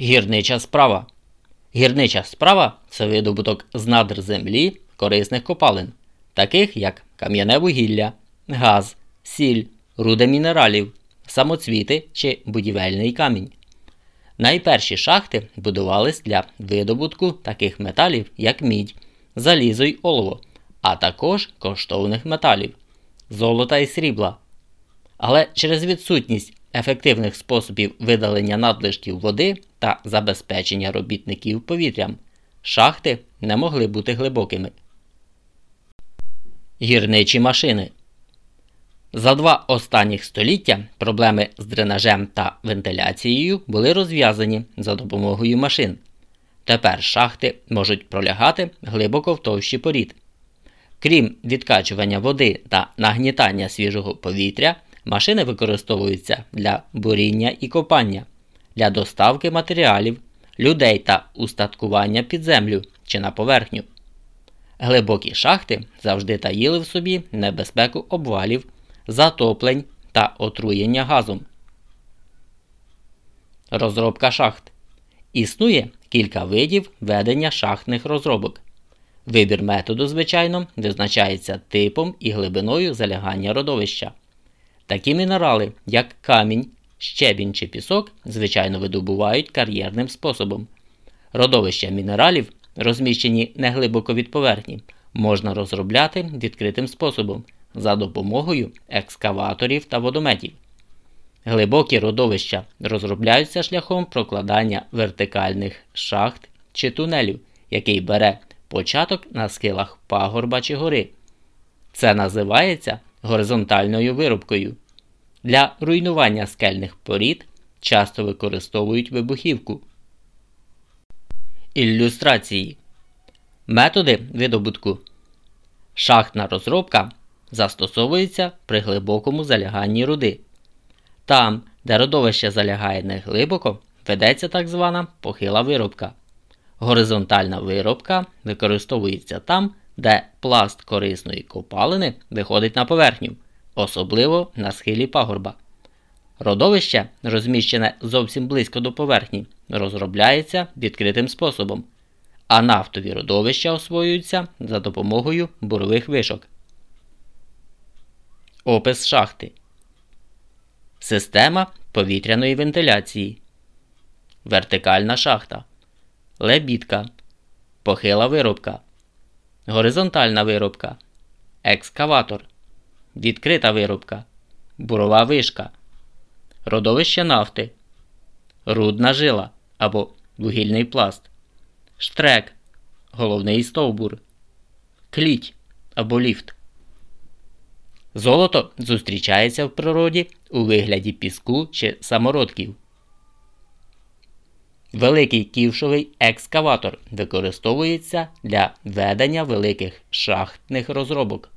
Гірнича справа. Гірнича справа це видобуток з надр землі корисних копалин, таких як кам'яне вугілля, газ, сіль, руда мінералів, самоцвіти чи будівельний камінь. Найперші шахти будувались для видобутку таких металів, як мідь, залізо й олово, а також коштовних металів, золота і срібла. Але через відсутність ефективних способів видалення надлишків води та забезпечення робітників повітрям, шахти не могли бути глибокими. Гірничі машини за два останніх століття проблеми з дренажем та вентиляцією були розв'язані за допомогою машин. Тепер шахти можуть пролягати глибоко в товщі порід. Крім відкачування води та нагнітання свіжого повітря, машини використовуються для буріння і копання, для доставки матеріалів, людей та устаткування під землю чи на поверхню. Глибокі шахти завжди таїли в собі небезпеку обвалів, затоплень та отруєння газом. Розробка шахт. Існує кілька видів ведення шахтних розробок. Вибір методу, звичайно, визначається типом і глибиною залягання родовища. Такі мінерали, як камінь, щебінь чи пісок, звичайно видобувають кар'єрним способом. Родовища мінералів, розміщені неглибоко від поверхні, можна розробляти відкритим способом за допомогою екскаваторів та водометів. Глибокі родовища розробляються шляхом прокладання вертикальних шахт чи тунелів, який бере початок на схилах пагорба чи гори. Це називається горизонтальною виробкою. Для руйнування скельних порід часто використовують вибухівку. Ілюстрації Методи видобутку. Шахтна розробка застосовується при глибокому заляганні руди. Там, де родовище залягає неглибоко, ведеться так звана похила виробка. Горизонтальна виробка використовується там, де пласт корисної копалини виходить на поверхню, особливо на схилі пагорба. Родовище, розміщене зовсім близько до поверхні, розробляється відкритим способом, а нафтові родовища освоюються за допомогою бурових вишок. Опис шахти. Система повітряної вентиляції. Вертикальна шахта. Лебідка. Похила виробка. Горизонтальна виробка. Екскаватор. Відкрита виробка. Бурова вишка. Родовище нафти. Рудна жила або вугільний пласт. Штрек. Головний стовбур. Кліть або ліфт. Золото зустрічається в природі у вигляді піску чи самородків. Великий ківшовий екскаватор використовується для ведення великих шахтних розробок.